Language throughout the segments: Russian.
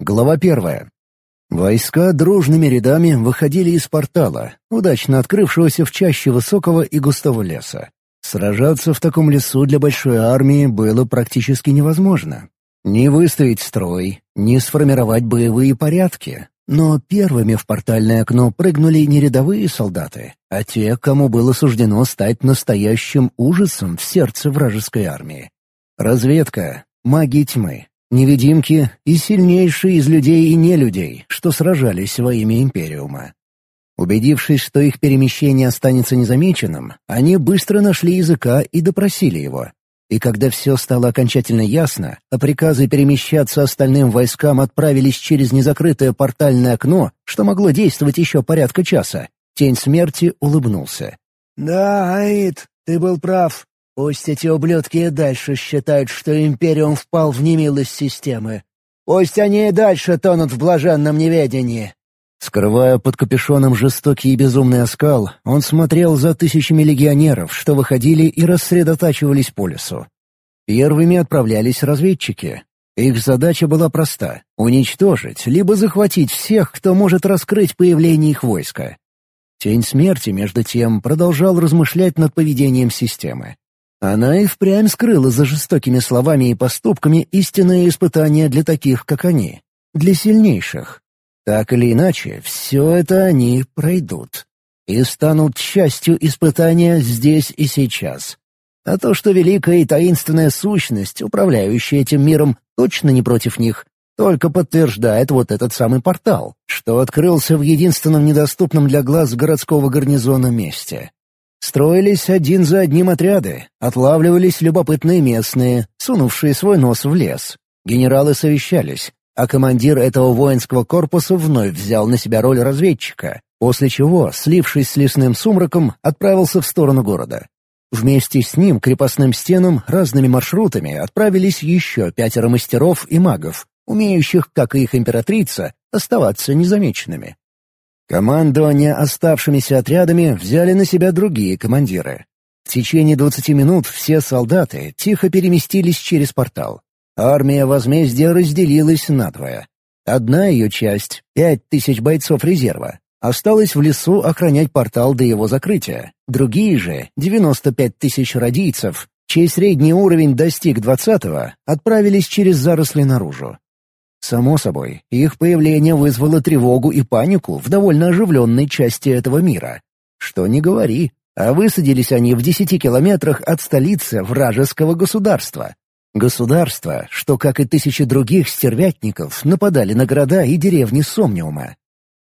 Глава первая. Войска дружными рядами выходили из портала, удачно открывшегося в чаще высокого и густого леса. Сражаться в таком лесу для большой армии было практически невозможно. Не выставить строй, не сформировать боевые порядки. Но первыми в портальное окно прыгнули не рядовые солдаты, а те, кому было суждено стать настоящим ужасом в сердце вражеской армии. Разведка, маги тьмы, невидимки и сильнейшие из людей и нелюдей, что сражались во имя Империума. Убедившись, что их перемещение останется незамеченным, они быстро нашли языка и допросили его. И когда все стало окончательно ясно, а приказы перемещаться остальным войскам отправились через незакрытое портальное окно, что могло действовать еще порядка часа, Тень Смерти улыбнулся. «Да, Аид, ты был прав. Пусть эти ублюдки и дальше считают, что Империум впал в немилость системы. Пусть они и дальше тонут в блаженном неведении. Скрывая под капюшоном жестокий и безумный оскал, он смотрел за тысячами легионеров, что выходили и рассредотачивались по лесу. Первыми отправлялись разведчики. Их задача была проста — уничтожить, либо захватить всех, кто может раскрыть появление их войска. Тень смерти, между тем, продолжал размышлять над поведением системы. Она и впрямь скрыла за жестокими словами и поступками истинное испытание для таких, как они, для сильнейших. Так или иначе, все это они пройдут. И станут частью испытания здесь и сейчас. А то, что великая и таинственная сущность, управляющая этим миром, точно не против них, только подтверждает вот этот самый портал, что открылся в единственном недоступном для глаз городского гарнизона месте. Строились один за одним отряды, отлавливались любопытные местные, сунувшие свой нос в лес. Генералы совещались, а командир этого воинского корпуса вновь взял на себя роль разведчика, после чего, слившись с лесным сумраком, отправился в сторону города. Вместе с ним к крепостным стенам разными маршрутами отправились еще пятеро мастеров и магов, умеющих, как и их императрица, оставаться незамеченными. Командование оставшимися отрядами взяли на себя другие командиры. В течение двадцати минут все солдаты тихо переместились через портал. Армия возмездия разделилась надвое. Одна ее часть, пять тысяч бойцов резерва, осталась в лесу охранять портал до его закрытия. Другие же, 95 тысяч радийцев, чей средний уровень достиг двадцатого, отправились через заросли наружу. Само собой, их появление вызвало тревогу и панику в довольно оживленной части этого мира. Что не говори, а высадились они в десяти километрах от столицы вражеского государства. Государства, что, как и тысячи других стервятников, нападали на города и деревни Сомниума.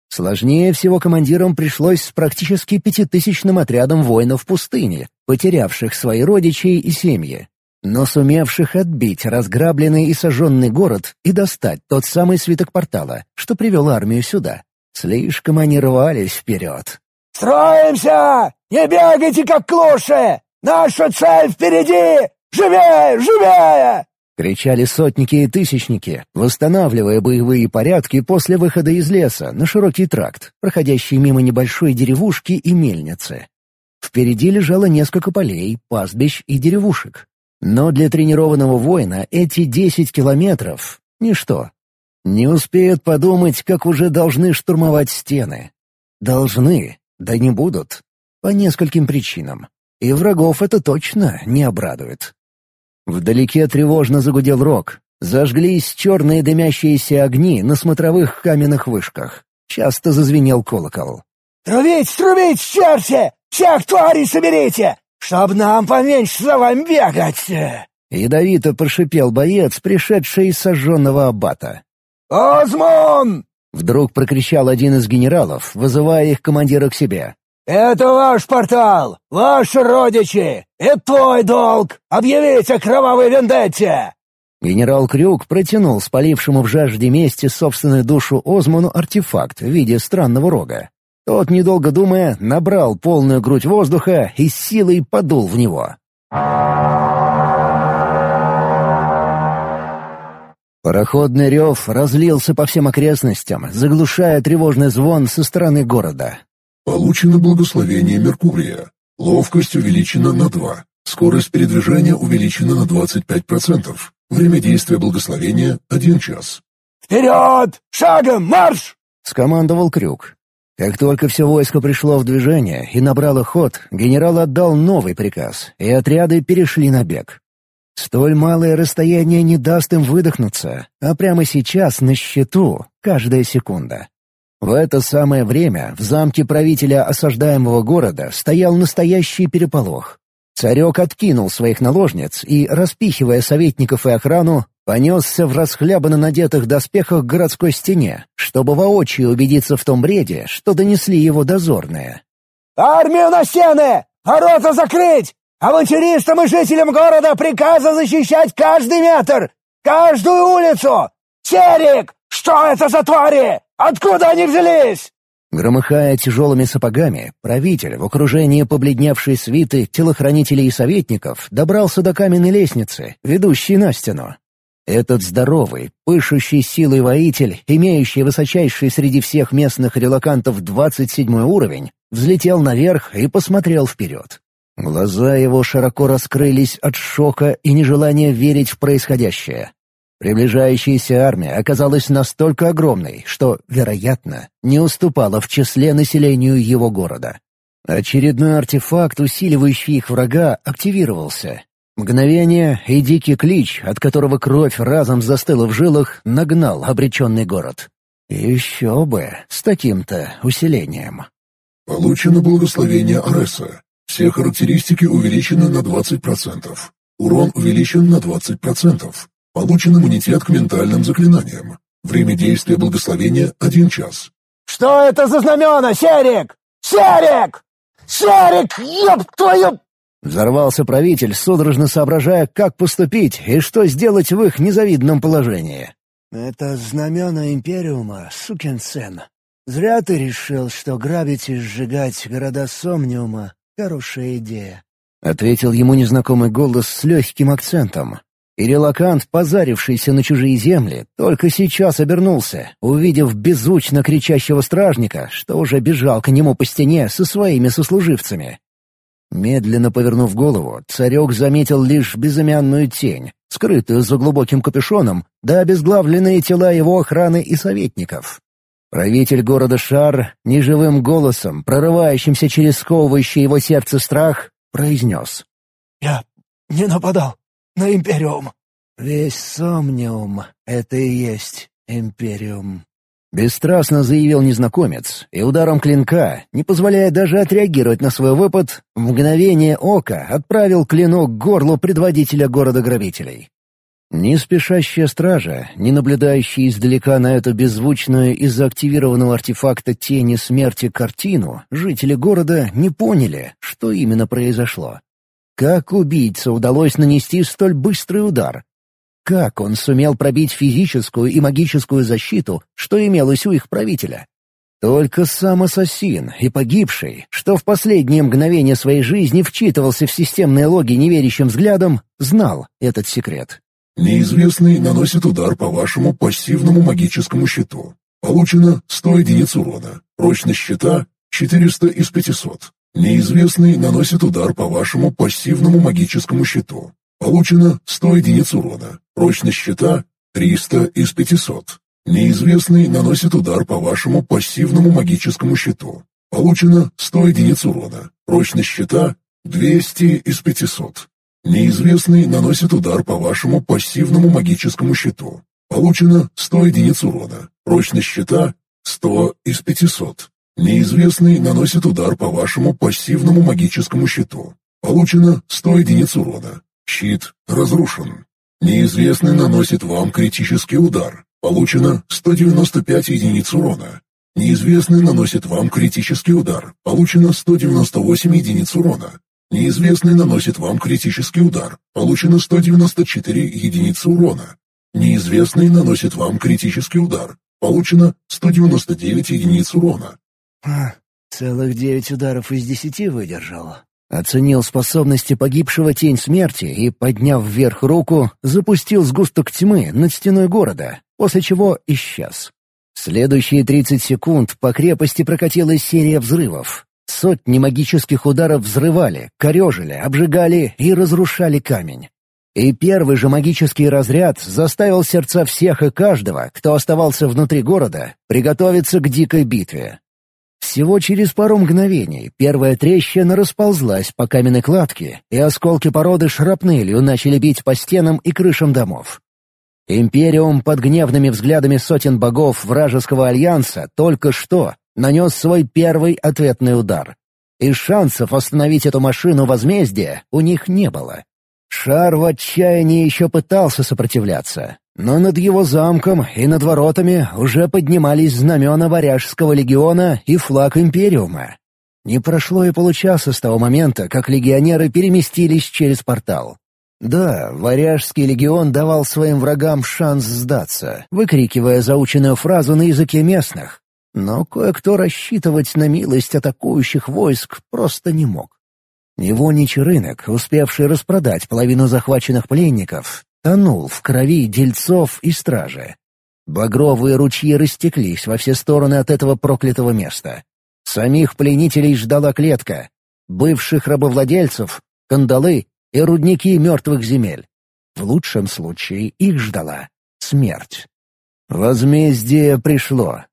Сложнее всего командирам пришлось с практически пятитысячным отрядом воинов в пустыне, потерявших свои родичей и семьи, но сумевших отбить разграбленный и сожженный город и достать тот самый свиток портала, что привел армию сюда. Слишком они рвались вперед. «Строимся! Не бегайте, как клуши! Наша цель впереди! Живее! Живее!» — кричали сотники и тысячники, восстанавливая боевые порядки после выхода из леса на широкий тракт, проходящий мимо небольшой деревушки и мельницы. Впереди лежало несколько полей, пастбищ и деревушек. Но для тренированного воина эти десять километров — ничто. Не успеют подумать, как уже должны штурмовать стены. Должны, да не будут. По нескольким причинам. И врагов это точно не обрадует. Вдалеке тревожно загудел рог. Зажглись черные дымящиеся огни на смотровых каменных вышках. Часто зазвенел колокол. «Трубить, трубить, черти! Всех тварей соберите! Чтоб нам поменьше за вами бегать!» Ядовито прошипел боец, пришедший из сожженного аббата. «Озмон!» — вдруг прокричал один из генералов, вызывая их командира к себе. «Это ваш портал, ваши родичи, и твой долг — объявить о кровавой вендетте!» Генерал Крюк протянул спалившему в жажде мести собственную душу Озману артефакт в виде странного рога. Тот, недолго думая, набрал полную грудь воздуха и силой подул в него. Пароходный рев разлился по всем окрестностям, заглушая тревожный звон со стороны города. Получено благословение Меркурия. Ловкость увеличена на 2. Скорость передвижения увеличена на 25%. Время действия благословения — 1 час. «Вперед! Шагом марш!» — скомандовал Крюк. Как только все войско пришло в движение и набрало ход, генерал отдал новый приказ, и отряды перешли на бег. Столь малое расстояние не даст им выдохнуться, а прямо сейчас на счету каждая секунда. В это самое время в замке правителя осаждаемого города стоял настоящий переполох. Царек откинул своих наложниц и, распихивая советников и охрану, понесся в расхлябанно надетых доспехах к городской стене, чтобы воочию убедиться в том бреде, что донесли его дозорные. «Армию на стены! Ворота закрыть! Авантюристам и жителям города приказано защищать каждый метр, каждую улицу! Серик, что это за твари? Откуда они взялись?» Громыхая тяжелыми сапогами, правитель в окружении побледневшей свиты телохранителей и советников добрался до каменной лестницы, ведущей на стену. Этот здоровый, пышущий силой воитель, имеющий высочайший среди всех местных релакантов 27 уровень, взлетел наверх и посмотрел вперед. Глаза его широко раскрылись от шока и нежелания верить в происходящее. Приближающаяся армия оказалась настолько огромной, что, вероятно, не уступала в числе населению его города. Очередной артефакт, усиливающий их врага, активировался. Мгновение и дикий клич, от которого кровь разом застыла в жилах, нагнал обреченный город. Еще бы, с таким-то усилением. Получено благословение Ареса. Все характеристики увеличены на 20%. Урон увеличен на 20%. Получен иммунитет к ментальным заклинаниям. Время действия благословения — один час. «Что это за знамена, Серик? Серик! Серик, ёб твою...» Взорвался правитель, судорожно соображая, как поступить и что сделать в их незавидном положении. «Это знамена Империума, сукин сын. Зря ты решил, что грабить и сжигать города Сомниума — хорошая идея», — ответил ему незнакомый голос с легким акцентом. И релакант, позарившийся на чужие земли, только сейчас обернулся, увидев беззвучно кричащего стражника, что уже бежал к нему по стене со своими сослуживцами. Медленно повернув голову, царек заметил лишь безымянную тень, скрытую за глубоким капюшоном, да обезглавленные тела его охраны и советников. Правитель города Шар, неживым голосом, прорывающимся через сковывающий его сердце страх, произнес. «Я не нападал на Империум». «Весь Сомниум — это и есть Империум». Бесстрастно заявил незнакомец, и ударом клинка, не позволяя даже отреагировать на свой выпад, в мгновение ока отправил клинок к горлу предводителя города-грабителей. Ни спешащая стража, ни наблюдающие издалека на эту беззвучную из-за активированного артефакта тени смерти картину, жители города не поняли, что именно произошло. Как убийце удалось нанести столь быстрый удар? Как он сумел пробить физическую и магическую защиту, что имелось у их правителя? Только сам ассасин и погибший, что в последние мгновения своей жизни вчитывался в системные логи неверящим взглядом, знал этот секрет. Неизвестный наносит удар по вашему пассивному магическому щиту. Получено 100 единиц урона. Прочность щита 400 из 500. Неизвестный наносит удар по вашему пассивному магическому щиту. Получено 100 единиц урона. Прочность щита 300 из 500. Неизвестный наносит удар по вашему пассивному магическому щиту. Получено 100 единиц урона. Прочность щита 200 из 500. Неизвестный наносит удар по вашему пассивному магическому щиту. Получено 100 единиц урона. Прочность щита 100 из 500. Неизвестный наносит удар по вашему пассивному магическому щиту. Получено 100 единиц урона. Щит разрушен. Неизвестный наносит вам критический удар. Получено 195 единиц урона. Неизвестный наносит вам критический удар. Получено 198 единиц урона. Неизвестный наносит вам критический удар. Получено 194 единицы урона. Неизвестный наносит вам критический удар. Получено 199 единиц урона. А, целых девять ударов из десяти выдержал. Оценил способности погибшего тень смерти и, подняв вверх руку, запустил сгусток тьмы над стеной города, после чего исчез. Следующие 30 секунд по крепости прокатилась серия взрывов. Сотни магических ударов взрывали, корежили, обжигали и разрушали камень. И первый же магический разряд заставил сердца всех и каждого, кто оставался внутри города, приготовиться к дикой битве. Всего через пару мгновений первая трещина расползлась по каменной кладке, и осколки породы шрапнелью начали бить по стенам и крышам домов. Империум под гневными взглядами сотен богов вражеского альянса только что нанес свой первый ответный удар. И шансов остановить эту машину возмездия у них не было. Шар в отчаянии еще пытался сопротивляться, но над его замком и над воротами уже поднимались знамена Варяжского легиона и флаг Империума. Не прошло и получаса с того момента, как легионеры переместились через портал. Да, Варяжский легион давал своим врагам шанс сдаться, выкрикивая заученную фразу на языке местных. Но кое-кто рассчитывать на милость атакующих войск просто не мог. Невольничий рынок, успевший распродать половину захваченных пленников, тонул в крови дельцов и стражи. Багровые ручьи растеклись во все стороны от этого проклятого места. Самих пленителей ждала клетка. Бывших рабовладельцев — кандалы и рудники мертвых земель. В лучшем случае их ждала смерть. Возмездие пришло.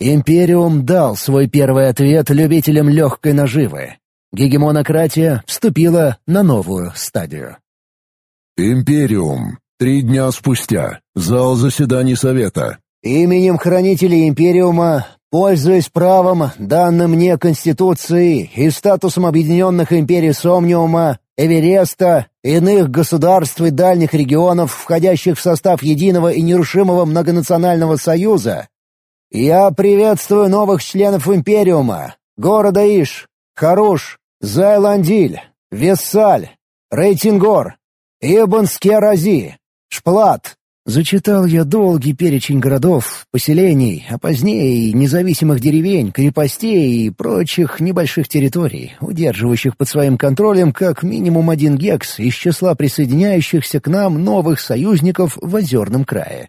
Империум дал свой первый ответ любителям легкой наживы. Гегемонократия вступила на новую стадию. Империум. Три дня спустя. Зал заседаний Совета. Именем хранителей Империума, пользуясь правом, данным мне Конституцией и статусом Объединенных Империй Сомниума, Эвереста, иных государств и дальних регионов, входящих в состав единого и нерушимого многонационального союза, я приветствую новых членов Империума, города Иш, Харуш, Зайландиль, Вессаль, Рейтингор, Ибн-Скерази, Шплат. Зачитал я долгий перечень городов, поселений, а позднее и независимых деревень, крепостей и прочих небольших территорий, удерживающих под своим контролем как минимум один гекс из числа присоединяющихся к нам новых союзников в Озерном крае.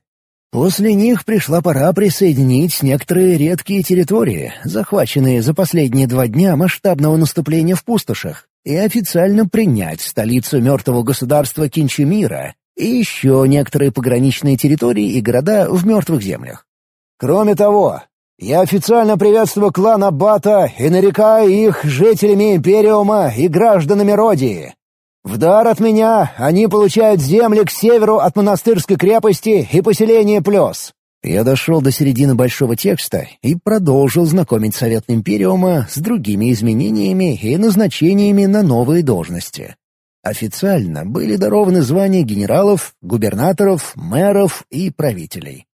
После них пришла пора присоединить некоторые редкие территории, захваченные за последние два дня масштабного наступления в пустошах, и официально принять столицу мертвого государства Кинчемира и еще некоторые пограничные территории и города в мертвых землях. Кроме того, я официально приветствую клан Аббата и нарекаю их жителями Империума и гражданами Родии. В дар от меня они получают земли к северу от монастырской крепости и поселения Плес. Я дошел до середины большого текста и продолжил знакомить Совет Империума с другими изменениями и назначениями на новые должности. Официально были дарованы звания генералов, губернаторов, мэров и правителей.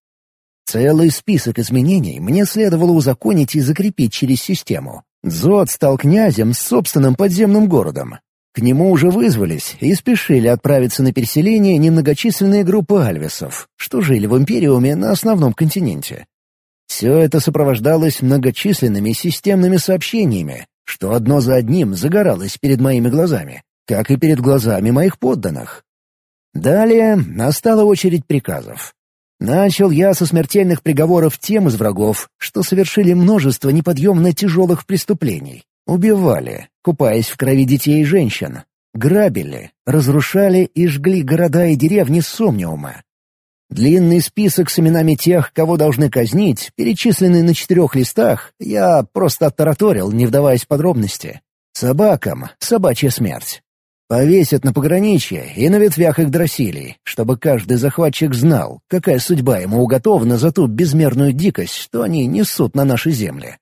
Целый список изменений мне следовало узаконить и закрепить через систему. Дзот стал князем с собственным подземным городом, к нему уже вызвались и спешили отправиться на переселение немногочисленные группы альвесов, что жили в Империуме на основном континенте. Все это сопровождалось многочисленными системными сообщениями, что одно за одним загоралось перед моими глазами, как и перед глазами моих подданных. Далее настала очередь приказов. Начал я со смертельных приговоров тем из врагов, что совершили множество неподъемно тяжелых преступлений. Убивали, купаясь в крови детей и женщин. Грабили, разрушали и жгли города и деревни Сомниума. Длинный список с именами тех, кого должны казнить, перечисленный на четырех листах, я просто оттараторил, не вдаваясь в подробности. Собакам — собачья смерть. Повесят на пограничье и на ветвях их дросилей, чтобы каждый захватчик знал, какая судьба ему уготована за ту безмерную дикость, что они несут на наши земли.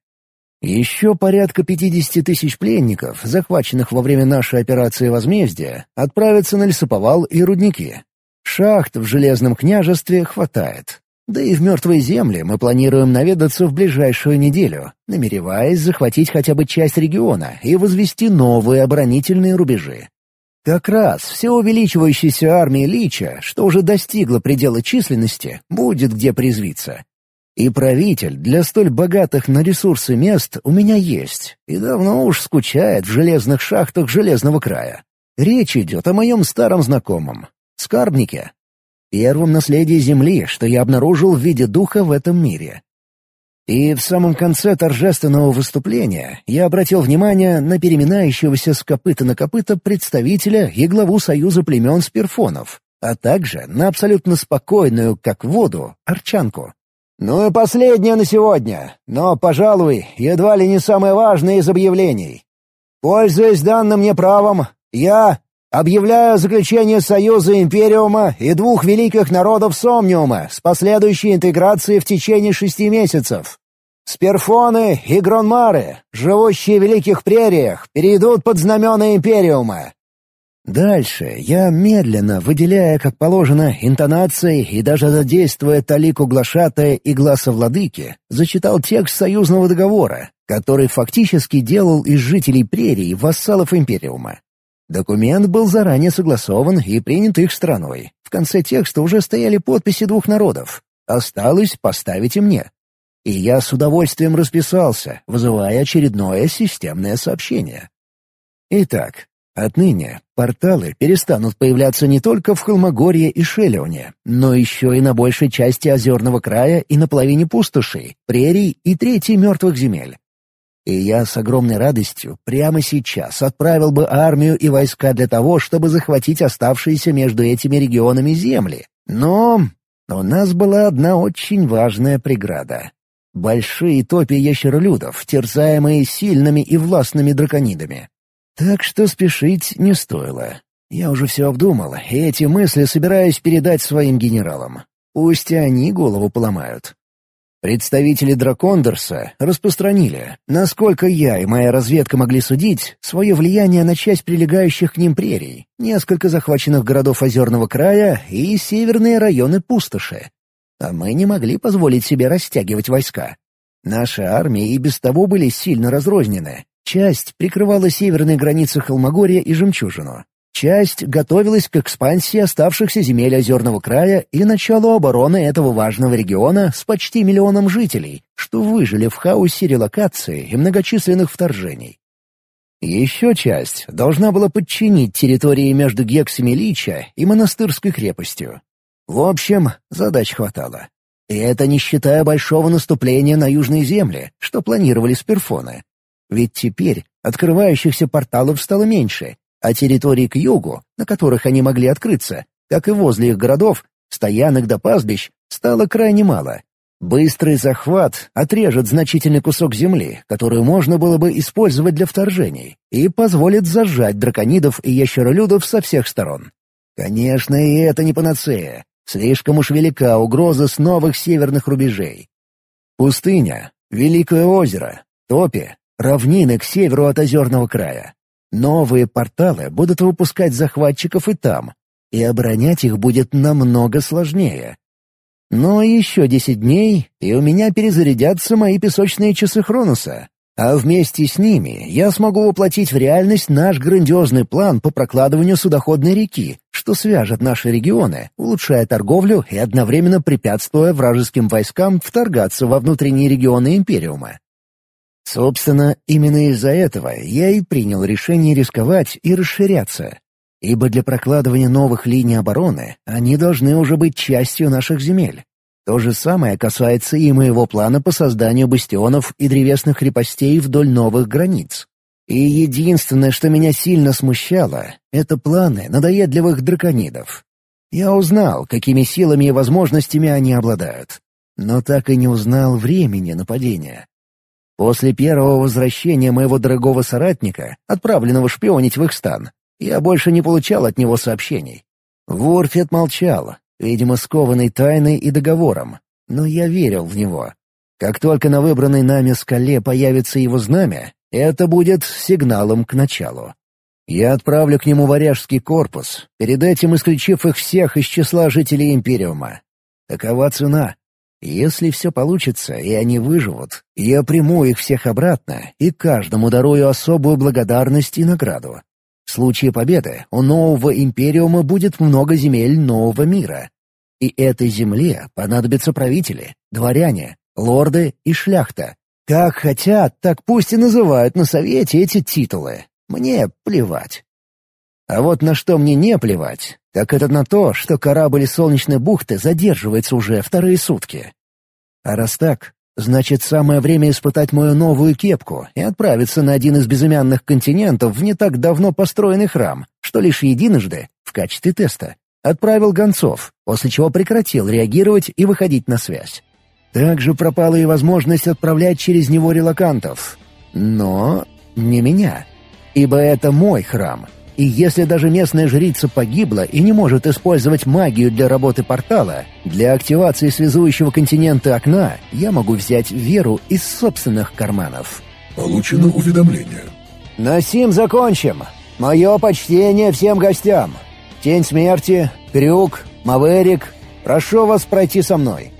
Еще порядка 50 тысяч пленников, захваченных во время нашей операции возмездия, отправятся на лесоповал и рудники. Шахт в Железном княжестве хватает. Да и в мертвые земли мы планируем наведаться в ближайшую неделю, намереваясь захватить хотя бы часть региона и возвести новые оборонительные рубежи. Как раз все увеличивающейся армии Лича, что уже достигла предела численности, будет где призвиться. И правитель для столь богатых на ресурсы мест у меня есть, и давно уж скучает в железных шахтах Железного края. Речь идет о моем старом знакомом — скарбнике. Первом наследии Земли, что я обнаружил в виде духа в этом мире. И в самом конце торжественного выступления я обратил внимание на переминающегося с копыта на копыта представителя и главу Союза племен Спирфонов, а также на абсолютно спокойную, как воду, арчанку. Ну и последнее на сегодня, но, пожалуй, едва ли не самое важное из объявлений. Пользуясь данным мне правом, я объявляю заключение Союза Империума и двух великих народов Сомниума с последующей интеграцией в течение шести месяцев. Сперфоны и Гронмары, живущие в Великих Прериях, перейдут под знамена Империума. Дальше я, медленно, выделяя, как положено, интонацией и даже задействуя талику глашатая и гласа владыки, зачитал текст союзного договора, который фактически делал из жителей прерий вассалов Империума. Документ был заранее согласован и принят их страной. В конце текста уже стояли подписи двух народов. Осталось поставить и мне. И я с удовольствием расписался, вызывая очередное системное сообщение. Итак, отныне порталы перестанут появляться не только в Холмогорье и Шелеоне, но еще и на большей части озерного края и на половине пустошей, прерий и трети мертвых земель. И я с огромной радостью прямо сейчас отправил бы армию и войска для того, чтобы захватить оставшиеся между этими регионами земли. Но у нас была одна очень важная преграда. Большие топи ящеролюдов, терзаемые сильными и властными драконидами. Так что спешить не стоило. Я уже все обдумал, и эти мысли собираюсь передать своим генералам. Пусть они голову поломают. Представители Дракондерса распространили, насколько я и моя разведка могли судить, свое влияние на часть прилегающих к ним прерий, несколько захваченных городов Озерного края и северные районы пустоши. А мы не могли позволить себе растягивать войска. Наши армии и без того были сильно разрознены. Часть прикрывала северные границы Холмогория и Жемчужину, Часть готовилась к экспансии оставшихся земель Озерного края и началу обороны этого важного региона с почти миллионом жителей, что выжили в хаосе релокации и многочисленных вторжений. Еще часть должна была подчинить территории между гексами Лича и монастырской крепостью. В общем, задач хватало. И это не считая большого наступления на южные земли, что планировали сперфоны. Ведь теперь открывающихся порталов стало меньше, а территорий к югу, на которых они могли открыться, как и возле их городов, стоянок до пастбищ, стало крайне мало. Быстрый захват отрежет значительный кусок земли, которую можно было бы использовать для вторжений, и позволит зажать драконидов и ящеролюдов со всех сторон. Конечно, и это не панацея. Слишком уж велика угроза с новых северных рубежей. Пустыня, Великое озеро, топи, равнины к северу от озерного края. Новые порталы будут выпускать захватчиков и там, и оборонять их будет намного сложнее. Но еще десять дней, и у меня перезарядятся мои песочные часы Хронуса, а вместе с ними я смогу воплотить в реальность наш грандиозный план по прокладыванию судоходной реки, что свяжет наши регионы, улучшая торговлю и одновременно препятствуя вражеским войскам вторгаться во внутренние регионы Империума. Собственно, именно из-за этого я и принял решение рисковать и расширяться. Ибо для прокладывания новых линий обороны они должны уже быть частью наших земель. То же самое касается и моего плана по созданию бастионов и древесных крепостей вдоль новых границ. И единственное, что меня сильно смущало, это планы надоедливых драконидов. Я узнал, какими силами и возможностями они обладают, но так и не узнал времени нападения. После первого возвращения моего дорогого соратника, отправленного шпионить в их стан, я больше не получал от него сообщений. Ворфет молчал, видимо, скованный тайной и договором, но я верил в него. Как только на выбранной нами скале появится его знамя, это будет сигналом к началу. Я отправлю к нему варяжский корпус, перед этим исключив их всех из числа жителей Империума. Такова цена. Если все получится, и они выживут, я приму их всех обратно и каждому дарую особую благодарность и награду. В случае победы у нового империума будет много земель нового мира. И этой земле понадобятся правители, дворяне, лорды и шляхта. Как хотят, так пусть и называют на совете эти титулы. Мне плевать. А вот на что мне не плевать, так это на то, что корабль из Солнечной бухты задерживается уже вторые сутки. А раз так, Значит, самое время испытать мою новую кепку и отправиться на один из безымянных континентов в не так давно построенный храм, что лишь единожды, в качестве теста, отправил гонцов, после чего прекратил реагировать и выходить на связь. Также пропала и возможность отправлять через него релакантов. Но не меня. Ибо это мой храм — и если даже местная жрица погибла и не может использовать магию для работы портала, для активации связующего континента окна я могу взять веру из собственных карманов. Получено уведомление. На сим закончим. Мое почтение всем гостям. Тень смерти, Крюк, Маверик, прошу вас пройти со мной.